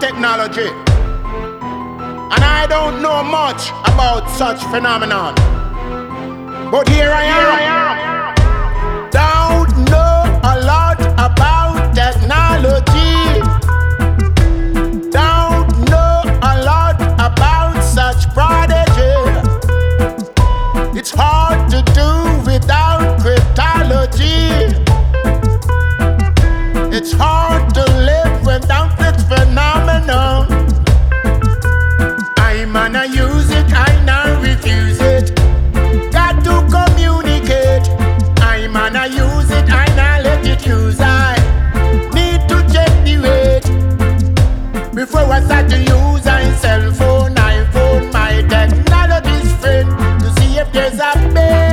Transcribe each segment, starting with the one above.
technology. And I don't know much about such phenomenon. But here I am. Here I am. happy.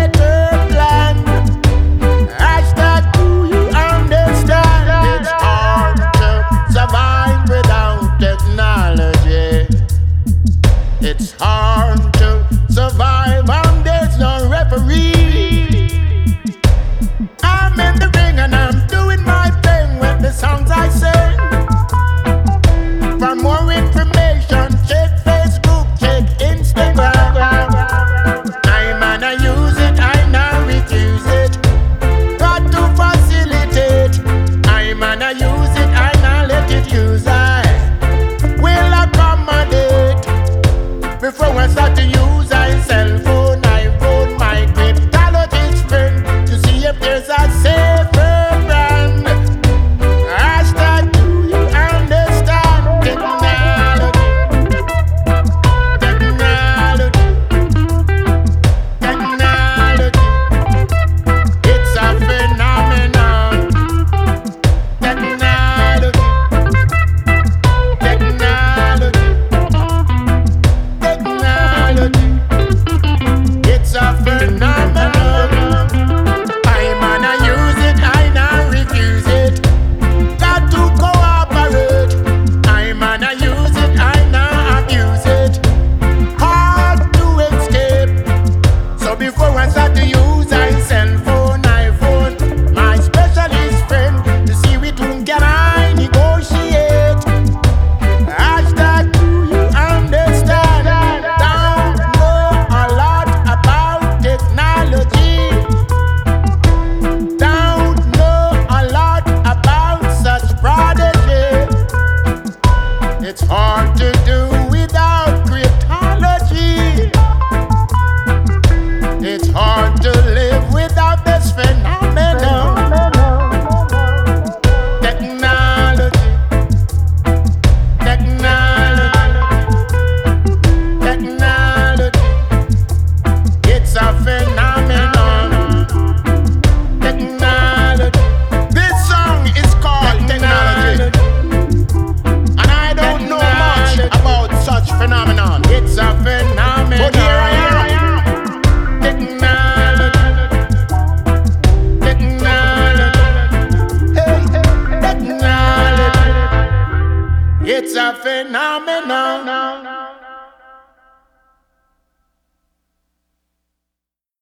Before I start to you It's a phenomenon.